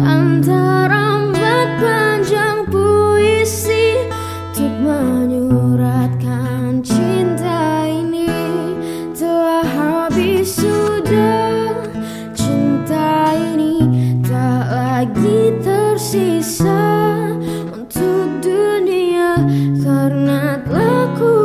Akan terambat panjang puisi Untuk menyuratkan cinta ini Telah habis sudah. Cinta ini tak lagi tersisa Untuk dunia Karena telah ku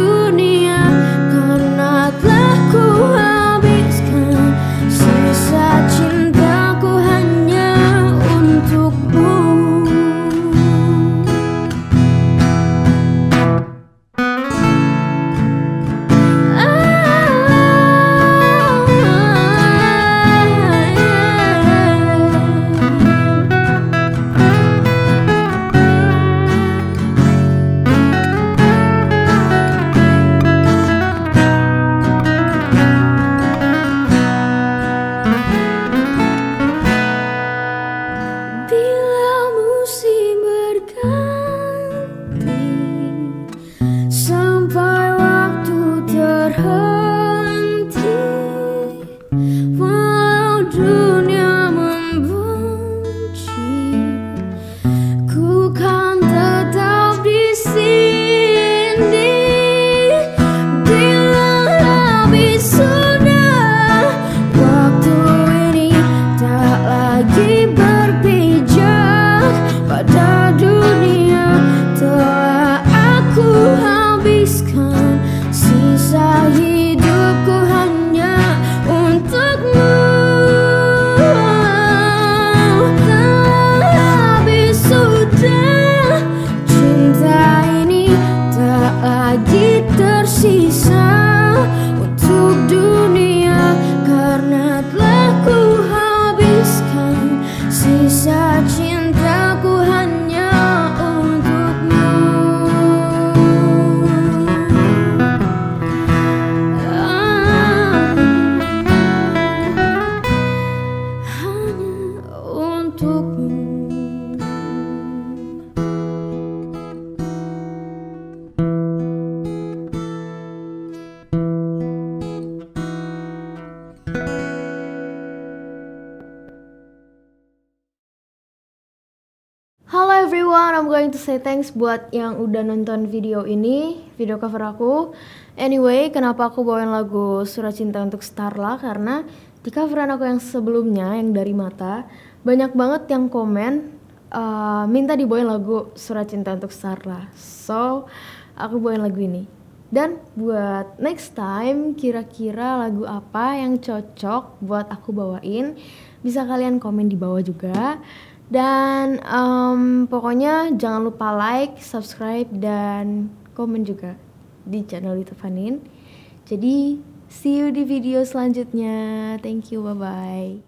untuk dunia such everyone, I'm going to say thanks buat yang udah nonton video ini, video cover aku. Anyway, kenapa aku bawain lagu Surat Cinta untuk Starla? Karena di coveran aku yang sebelumnya, yang dari mata, banyak banget yang komen uh, minta dibawain lagu Surat Cinta untuk Starla. So, aku bawain lagu ini. Dan buat next time, kira-kira lagu apa yang cocok buat aku bawain, bisa kalian komen di bawah juga. Dan em, pokoknya jangan lupa like, subscribe, dan komen juga. di channel YouTube Fanin. Jadi see you di video selanjutnya. Thank you, bye bye.